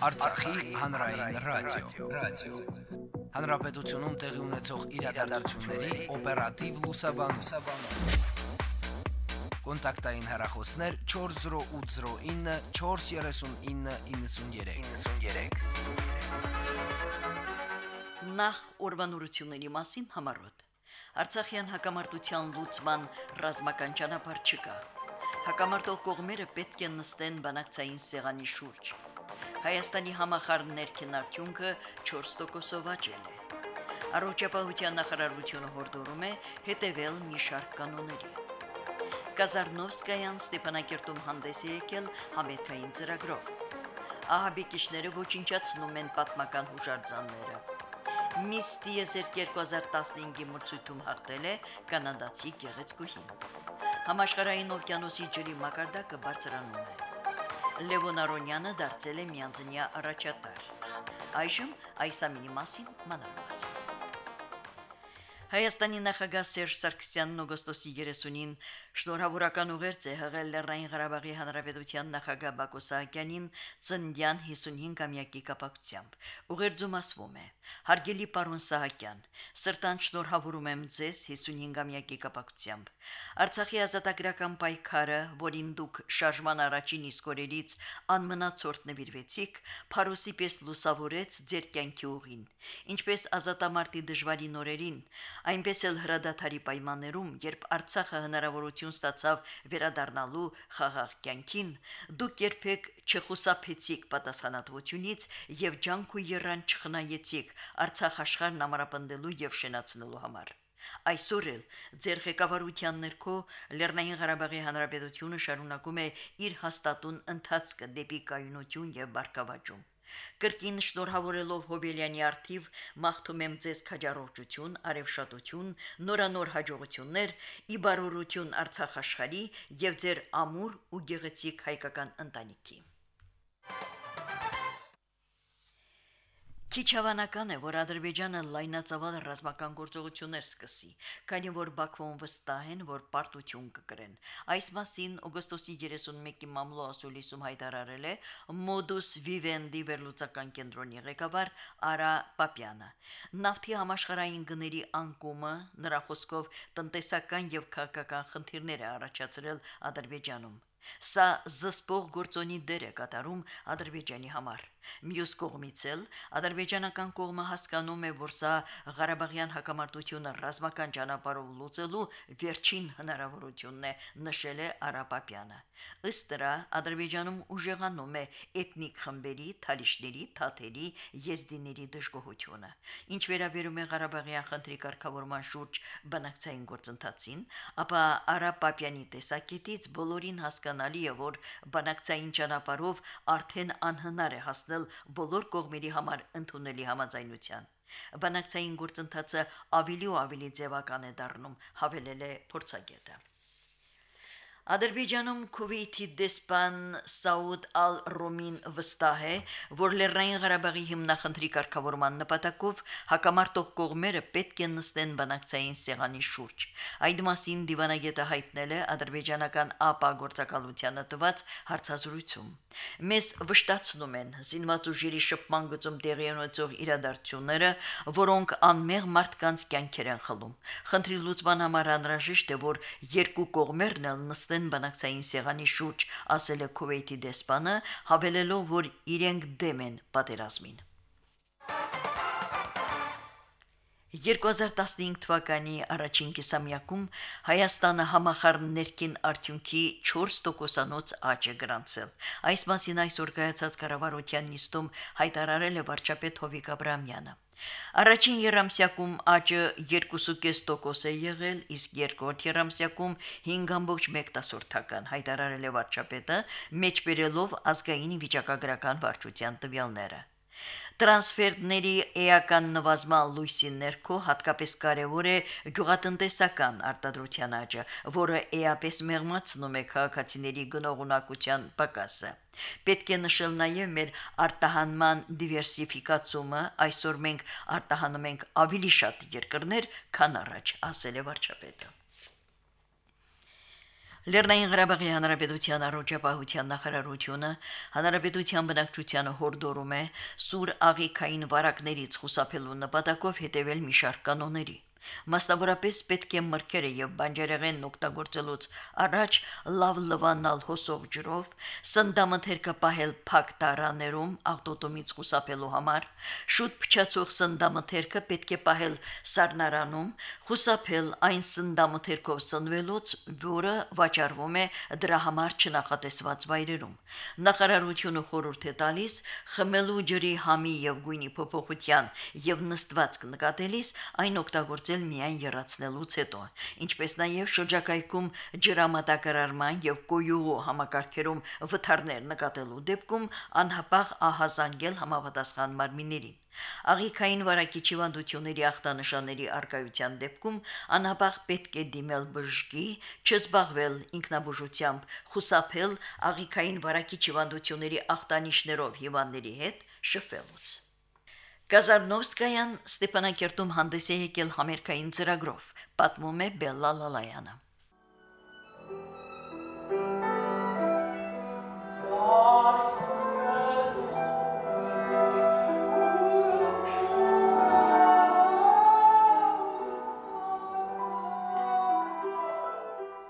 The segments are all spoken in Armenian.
Արցախի հանրային ռադիո, ռադիո։ Հանրապետությունում տեղի ունեցող իրադարձությունների օպերատիվ լուսաբանում։ Կոնտակտային հեռախոսներ 40809 43993։ 93։ Նախ ուրվանորությունների մասին համարոտ։ Արցախյան հակամարտության լուծման ռազմական ճանապարհ չկա։ Հակամարտող կողմերը պետք է նստեն բանակցային սեղանի շուրջ։ Հայաստանի համախառն ներքին արդյունքը 4%-ով աճել է։ Առողջապահության նախարարությունը հորդորում է հետևել մի շարք կանոնների։ Կազարնովսկայան Ստեփանակերտում հանդես է եկել համերգային ծրագրով։ Ահաբեկիչները ոչնչացնում են պատմական հուշարձանները։ Miss Tiezer 2015-ի մրցույթում հաղթել է կանադացի գեղեցկուհին։ Համաշխարհային օվկիանոսի ջրի մակարդակը բարձրանում է։ Լևոն Արոնյանը դարձել է միանձնյա առաջատար։ Այժմ այս ամինի մասին մանրամասն։ Հայաստանի նախագահ Սերժ Սարգսյանն օգոստոսի 30-ին շնորհավորական ուղերձ է հղել Լեռնային Ղարաբաղի Հանրապետության նախագահ Բակո Սահակյանին ծննդյան 55-ամյակի կապակցությամբ։ Ուղերձում ասվում է. Հարգելի պարոն Սահակյան, սրտան շնորհավորում եմ ձեզ 55-ամյակի կապակցությամբ։ Արցախի ազատագրական պայքարը, որին դուք շարժման առաջին իսկ օրերից անմնացորդ նվիրվեցիք, Փարոսի պես լուսավորեց ձեր կյանքի ուղին։ Ինչպես ազատամարտի դժվարին օրերին, այնպես էլ հրադադարի պայմաններում, երբ Արցախը հնարավորություն ստացավ վերադառնալու խաղաղ կյանքին, դուք երբեք չխուսափեցիք պատասխանատվությունից եւ ջանք ու երան չխնայեցիք Արցախ աշխարհն ամրապնդելու եւ շենացնելու համար։ Այսօր էլ ձեր ղեկավարության ներքո Լեռնային Ղարաբաղի Հանրապետությունը շարունակում է իր հաստատուն ընթացքը դեպի կայունություն եւ բարգավաճում։ Կրկին շնորհավորելով Հոբելյանի արթիվ մաղթում եմ ձեզ քաջառողջություն, արևշատություն, նորանոր հաջողություններ, իբարորություն Արցախ աշխարհի եւ ձեր ամուր ու գեղեցիկ հայկական ընտանիքի։ Քիչ հավանական է, որ Ադրբեջանը լայնածավալ ռազմական գործողություններ սկսի, քանի որ Բաքվում վստահ են, որ պարտություն կկրեն։ Այս մասին օգոստոսի 31-ի մամլո ասուլիսում հայտարարել է Modus Vivendi վերլուծական կենտրոնի ղեկավար Արա Պապյանը։ Նավթի համաշխարհային գների անկումը նրա խոսքով տնտեսական եւ քաղաքական խնդիրներ է առաջացրել Ադրբեջանում։ Սա զսպող գործոնի դեր է կատարում Ադրբեջանի համար։ Մյուս կողմից էլ ադրբեջանական կողմը հասկանում է, որ սա Ղարաբաղյան հակամարտությունը ռազմական ճանապարհով լուծելու վերջին հնարավորությունն է, նշել է Արապապյանը։ Ըստ դրա Ադրբեջանում ուժեղանում է էթնիկ խմբերի, թալիշների, թաթերի, եզդիների դժգոհությունը։ Ինչ վերաբերում է Ղարաբաղյան խնդրի կարգավորման շուրջ բանակցային գործընթացին, ապա Արապապյանի տեսակետից բոլորին հասկանալի է, որ բանակցային ճանապարհով արդեն անհնար է հասնել բոլոր կողմերի համար ընդունելի համաձայնության։ Բանակցային գործընթացը ավելի ու ավելի ձևական է դառնում, հավելել է փորձագետը։ Ադրբեջանում Քուվեյթի դեսպան Սաուդ Ալ-Ռոմին վստահ է, որ Լեռնային Ղարաբաղի հիմնախնդրի կարգավորման նպատակով հակամարտող կողմերը պետք է նստեն բանակցային սեղանի շուրջ։ Այդ մասին դիվանագետը հայտնել է ադրբեջանական ԱՊԱ գործակալությանը տված հարցազրույցում։ Մեզ վշտացնում են զինված ուժերի շփման գծում տեղի ունեցող իրադարձությունները, որոնք անմեղ մարդկանց կյանքեր են խլում։ Խնդրի լուծման համար անհրաժեշտ է, որ երկու կողմերն նստեն են բանակցային սեղանի շուրջ, ասել է Քուվեյթի դեսպանը, հավելելով, որ իրենք դեմ են պատերազմին։ 2015 թվականի առաջին կիսամյակում Հայաստանը համախառն ներքին արդյունքի 4%-անոց աճ է գրանցել։ Այս մասին այսօր կայացած կառավարության նիստում հայտարարել է վարչապետ Հովիկ Աբրամյանը։ Առաջին երամսյակում աճը 2.5% է եղել, իսկ երկրորդ երամսյակում 5.1%-ական հայտարարել է վարչապետը, մեջբերելով ազգային վիճակագրական վարչության տվյալները։ Տրանսֆերտների էական նվազման լույսի ներքո հատկապես կարևոր է գյուղատնտեսական արտադրության աճը, որը էապես մեղմացնում է քաղաքացիների գնողունակության պակասը։ Պետք է նշել նաև մեր արտահանման դիվերսիֆիկացումը, այսօր մենք արտահանում ենք ավելի շատ երկրներ, քան առաջ, ասել է վարչապետը։ Լեռնային Ղարաբաղի Հանրապետության առողջապահության նախարարությունը Հանրապետության բնակչությանը հորդորում է սուր աղիքային վարակներից խուսափելու նպատակով հետևել մի շարք կանոնների։ Մասնավորապես պետք է մրգերը եւ բանջարեղենն օգտագործելուց առաջ լավ լվանալ հոսող ջրով, սնդամթերքը պահել փակ տարաներում աղտոտումից խուսափելու համար, շուտ փչացող սնդամթերքը պետք է պահել սառնարանում, խուսափել այն սնդամթերքով սնվելուց, որը վաճառվում է դրա համար չնախատեսված վայրերում։ Նախարարությունը խորհուրդ է տալիս խմելու ջրի համի եւ գույնի փոփոխության եւ նստվածք նկատելիս այն օգտագործել ստեղծել միայն երացնելուց հետո, ինչպես նաև շրջակայքում ջրամատակարարման եւ կոյուղու համակարգերում վթարներ նկատելու դեպքում անհապաղ ահազանգել համապատասխան մարմիններին։ Աղիքային վարակիչ հիվանդությունների ախտանշանների արկայության դեպքում անհապաղ պետք է դիմել բժշկի, չզբաղվել ինքնաբուժությամբ, խուսափել աղիքային վարակիչ հիվանդությունների ախտանիշներով հիվանդների հետ շփվելուց։ Կազարնովսկայան Ստեփանակերտում հանդես է եկել համերգային ծրագրով, պատմում է Բելլա Լալայանը։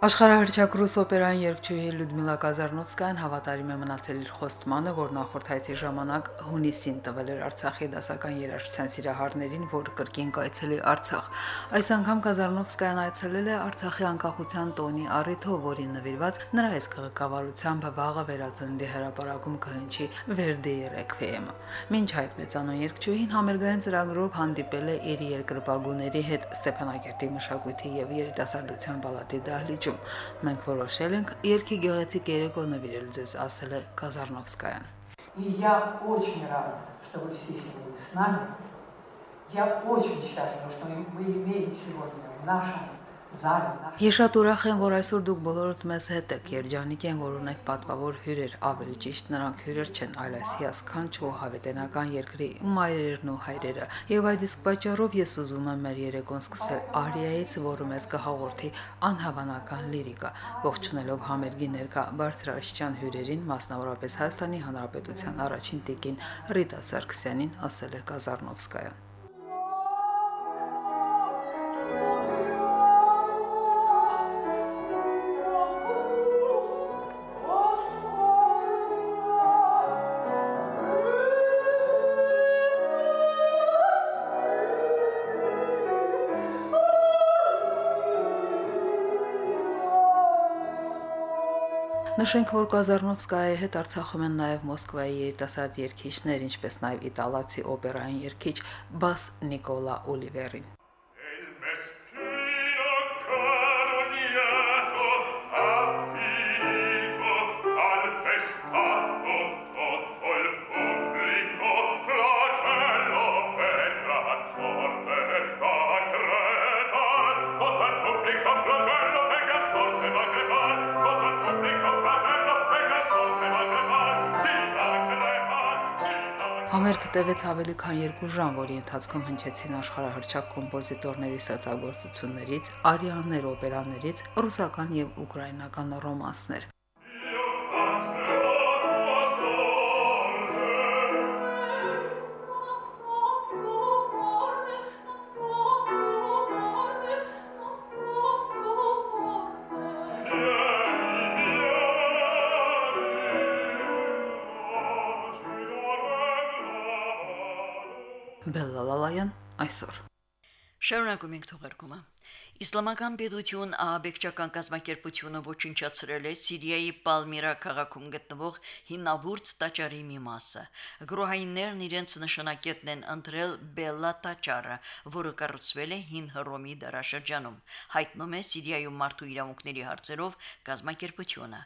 Աշխարհահռչակ ռուս օպերային երգչուհի Լյուդմիլա Կազարնովսկայան հավատարիմ է մնացել իր խոստմանը, որ նախորդ հայցի ժամանակ հունիսին տվել էր Արցախի դասական երաժշտության սիրահարներին, որ կրկին կայցելի Արցախ։ Այս անգամ Կազարնովսկայան այցելել է Արցախի անկախության տոնի առիթով, որին նվիրված նրա այս քաղաքավարությամբ վաղը վերածննդի հրապարակում կհնչի Վերդիի ռեկվիեմը։ Մինչ այդ մեծանուն երգչուհին համերգային ծրագրով հանդիպել է իր երկրպագուների հետ Ստեփանակերտի մշակույթի եւ երիտասարդության պալատի դահլիճում վերջում մենք որոշել ենք երկի գեղեցիկ երեկո նվիրել ձեզ, ասել է Կազարնովսկայան։ И я очень рада, что вы все сегодня с нами. Я очень счастлива, что мы имеем сегодня в нашем Ես շատ ուրախ եմ, որ այսօր դուք բոլորդ մեզ հետ եք։ Երջանիկ եմ, որ ունեք պատվավոր հյուրեր, ավելի ճիշտ նրանք հյուրեր չեն, այլ այս հիասքանչ ու հավետենական երկրի մայրերն ու հայրերը։ Եվ այդ իսկ պատճառով ես ուզում եմ մեր երեկոն սկսել արիայից, որը մեզ կհաղորդի անհավանական լիրիկա, ողջունելով համերգի ներկա բարձրաշրջան հյուրերին, մասնավորապես Հայաստանի Հանրապետության առաջին տիկին Ռիտա Սարգսյանին, ասել է Կազարնովսկայան։ Նշենք, որ Կազարնովսկայի հետ Արցախում են նաև Մոսկվայի երիտասարդ երգիչներ, ինչպես նաև իտալացի օպերային երգիչ Բաս Նիկոլա Օլիվերին։ Համերգը տևեց ավելի քան 2 ժամ, որի ընթացքում հնչեցին աշխարհահռչակ կոմպոզիտորների ստեղծագործություններից, արիաներ, օպերաներից, ռուսական եւ ուկրաինական ռոմանսներ։ այսօր Շարունակում ենք թողարկումը։ Իսլամական պետություն ահաբեկչական կազմակերպությունը ոչնչացրել է Սիրիայի Պալմիրա քաղաքում գտնվող հինավուրց տաճարի մի մասը։ Գրոհայիններն իրենց նշանակետն են ընտրել Բելլա տաճարը, որը կառուցվել է հին Հռոմի դարաշրջանում։ Հայտնում է Սիրիայում մարդու իրավունքների հարցերով կազմակերպությունը։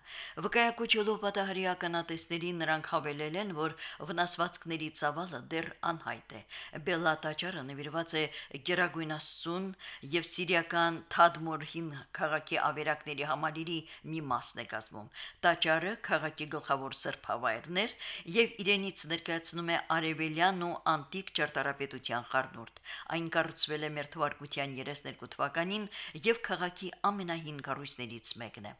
Վկայակոչելով պատահարի ականատեսների նրանք հավելել են, որ վնասվածքների ծավալը դեռ անհայտ է։ Բելլա տաճարը նվիրված է Գերագույն Աստծուն եւ սիրիական Սիրիական Թադմորհին քաղաքի ավերակների համալիրի մի մասն է կազմում։ Տաճարը քաղաքի գլխավոր սրբավայրներ եւ իրենից ներկայացնում է արևելյան ու անտիկ ճարտարապետության խառնուրդ։ Այն կառուցվել է մեր թվարկության 32 թվականին եւ քաղաքի ամենահին կառույցներից մեկն է։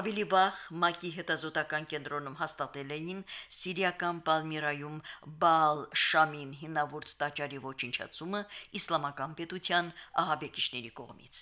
Ավելի վաղ ՄԱԿ-ի հետազոտական կենտրոնում հաստատել էին Սիրիական Պալմիրայում Բալ Շամին հինավուրց տաճարի ոչնչացումը իսլամական պետության ահաբեկիչների կողմից։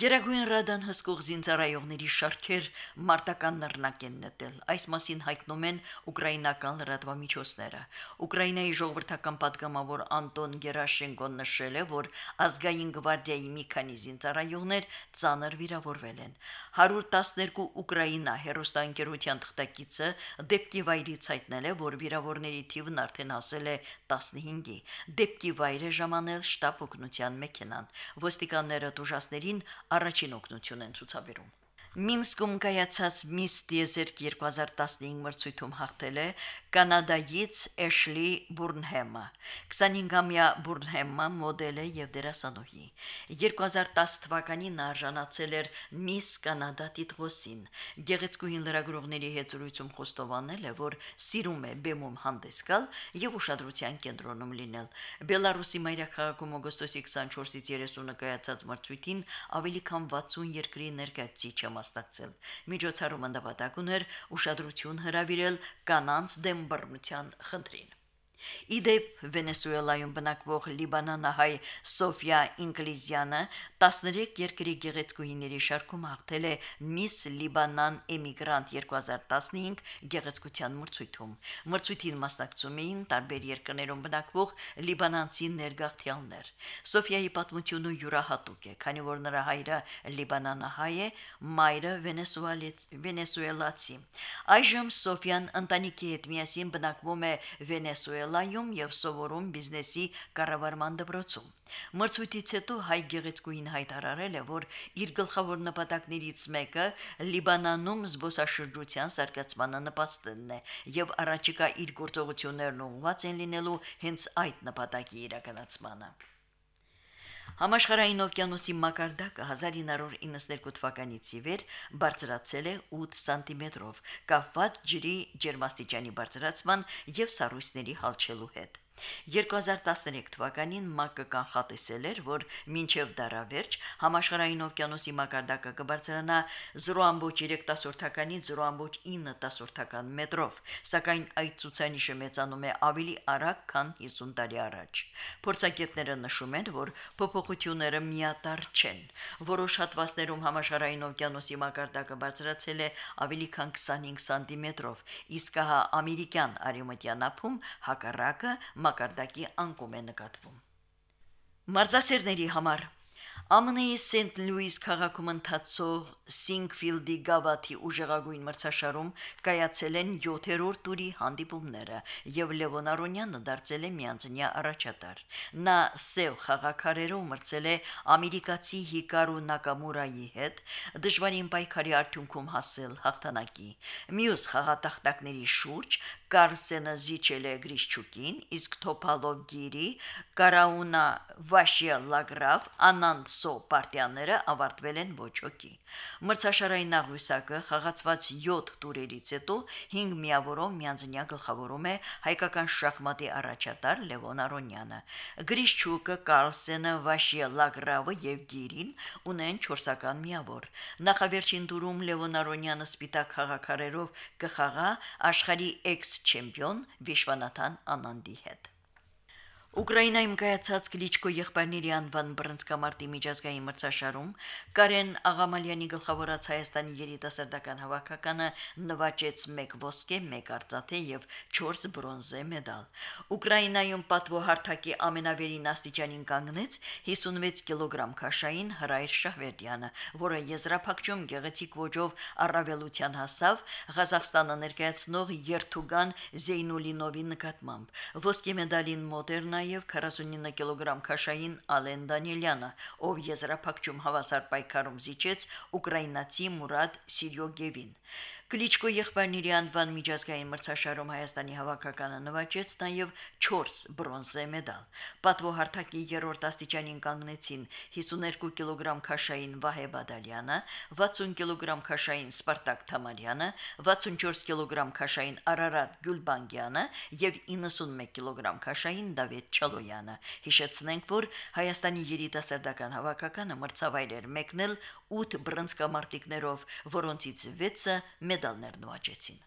Գերագույն ռադան հսկող զինծառայողների շարքեր մարտական նռնակ են նետել։ Այս մասին հայտնում են ուկրաինական լրատվամիջոցները։ Ուկրաինայի ժողովրդական падգամավոր Անտոն Գերաշենկոն նշել է, որ ազգային գվարդիայի մի քանի զինծառայողներ ծանր վիրավորվել են։ 112 Ուկրաինա հերոստանգերության թղթակիցը դեպքի վայրից հայտնել է, որ վիրավորների թիվն արդեն հասել է 15-ի։ Դեպքի վայրը ժամանել շտապ օգնության մեքենան։ Ոստիկանները դժվարներին առաջին օգնություն են ցուցաբերում։ Մինսկում կայացած Miss Desert 2015 մրցույթում հաղթել է կանադայից Էշլի Բուրնհեմը։ 25-ամյա Բուրնհեմը մոդել է եւ դերասանուհի։ 2010 թվականին նա արժանացել էր Miss Կանադա տիտղոսին։ Գեղեցկուհին լրագրողների հետ զրույցում խոստովանել է, որ սիրում է բեմում հանդես գալ եւ ուշադրության կենտրոնում լինել։ Բելարուսի մայրաքաղաքում օգոստոսի 24-ից 30-ը կայացած մրցույթին ավելի քան 60 երկրի ներկայացուցիչ մասնակցել։ Միջոցառումը նպատակ ուներ ուշադրություն հրավիրել կանանց դեմ բռնության խնդրին։ Իդեպ Վենեսուելայում բնակվող Լիբանանահայ Սոֆիա Ինկլիզյանը 13 երկրի գեղեցկուհիների շարքում հաղթել է Miss Libanan Emigrant 2015 գեղեցկության մրցույթում։ Մրցույթին մասնակցում էին տարբեր երկրներում բնակվող լիբանանցի ներգաղթյալներ։ Սոֆիայի պատմությունը յուրահատուկ է, քանի որ նրա հայրը լիբանանահայ է, մայրը վենեսուելացի։ Այժմ Սոֆիան ընտանիքի հետ միասին բնակվում է Վենեսուելա Վենեսուելայում եւ սովորում բիզնեսի կառավարման դպրոցում։ Մրցույթից հետո հայ գեղեցկուհին հայտարարել է, որ իր գլխավոր նպատակներից մեկը Լիբանանում զբոսաշրջության զարգացմանը նպաստելն է եւ առաջիկա իր գործողություններն ուղղված են լինելու հենց այդ նպատակի իրականացմանը։ Համաշխարհային օվկիանոսի մակարդակը 1992 թվականից ի վեր բարձրացել է 8 սանտիմետրով, կապված ջրի ջերմաստիճանի բարձրացման եւ սառույցների հալչելու հետ։ 2013 թվականին ՄԱԿ-ը կանխատեսել էր, որ մինչև դարավերջ համաշխարհային օվկիանոսի մակարդակը կբարձրանա 0.3-ից 0.9 մետրով, սակայն այդ ցուցանիշը մեծանում է ավելի արագ, քան 50 տարի առաջ։ Փորձագետները նշում են, որ փոփոխությունները միատար չեն։ Որոշ հատվածներում համաշխարհային օվկիանոսի մակարդակը բարձրացել է ավելի քան 25 սանտիմետրով, իսկ հա ամերիկյան արևմտյան ափում հակառակը մակարդակի անկում է նկատվում։ Մարզասերների համար ԱՄՆ-ի Սենթ Լուիս քաղաքում ընթացող Սինգֆիլդի գավաթի ուժեղագույն մրցաշարում կայացել են 7-րդ տուրի հանդիպումները եւ Լևոն Արոնյանը դարձել է միանձնյա առաջատար։ Նա սև խաղակարերով մրցել է ամերիկացի Հիկարու Նակամուրայի հետ, դժվարին պայքարի արդյունքում հասել հաղթանակի։ Մյուս խաղատախտակների շուրջ Կարսենը զիջել է Գրիշչուկին, իսկ Թոփալով Գիրի, Կարաունա Վաշիա Լագրավ, Անանդ Սո պարտիաները ավարտվել են ոչ հոգի։ Մրցաշարային աղյուսակը խաղացված 7 տուրերից հետո 5 միավորով միանձնյա գլխավորում է հայկական շախմատի առաջատար Լևոն Արոնյանը։ Գրիշչուկը, Կարսենը, Վաշիա Լագրավը եւ Գիրին ունեն 4-ական միավոր։ Նախավերջին տուրում Լևոն Արոնյանը սպիտակ խաղակարերով կխաղա աշխարհի էքս չեմպիոն Վիշվանաթան Անանդի հետ։ Ուկրաինայում կայացած Կլիչկո եղբայրների անվան բռնցքամարտի միջազգային մրցաշարում Կարեն Աղամալյանի գլխավորած Հայաստանի երիտասարդական հավաքականը նվաճեց 1 ոսկե, 1 արծաթե եւ 4 բրոնզե մեդալ։ Ուկրաինայում պատվոհարթակի ամենավերին աստիճանին կանգնեց 56 կիլոգրամ քաշային Հրայր Շահվերդյանը, որը եզրափակում գեղեցիկ ոճով առավելության հասավ Ղազախստանը ներկայացնող Երթուգան Զեյնուլինովի նկատմամբ։ Ոսկե մեդալին մոդեռնա նաև 49 կիլոգրամ քաշային Ալեն Դանիելյանը, ով եզրափակում հավասար պայքարում զիջեց ուկրաինացի Մուրադ Սիրյոգևին։ Կլիչկո եղբայրների անվան միջազգային մրցաշարում Հայաստանի հավաքականը նվաճեց նաև 4 բրոնզե մեդալ։ Պատվոհարթակի երրորդ աստիճանին կանգնեցին 52 կիլոգրամ քաշային Վահե Բադալյանը, 60 կիլոգրամ քաշային Սպարտակ Թամարյանը, 64 կիլոգրամ քաշային Արարատ Գյուլբանգյանը եւ 91 կիլոգրամ քաշային Դավիթ Չալոյանը։ Հիշեցնենք, որ Հայաստանի երիտասարդական հավաքականը մրցավայր էր մեկնել 8 բրոնզկամարտիկներով, որոնցից 6-ը մեդալներ նվաճեցին։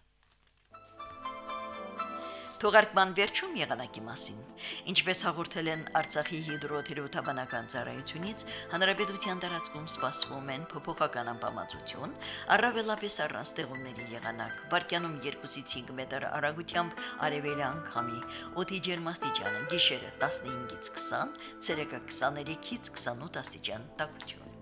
Թողարկման վերջում եղանակի մասին։ Ինչպես հաղորդել են Արցախի հիդրոթերապևտաբանական ծառայությունից, հանրապետության տարածքում սպասվում են փոփոխական անբավարարություն, առավելապես առանց ստեղումների եղանակ, վարկյանում 2-ից 5 մետր արագությամբ արևելյան քամի, օդի ջերմաստիճանը գիշերը 15-ից 20, ցերեկը 23-ից 28 աստիճան տաքություն։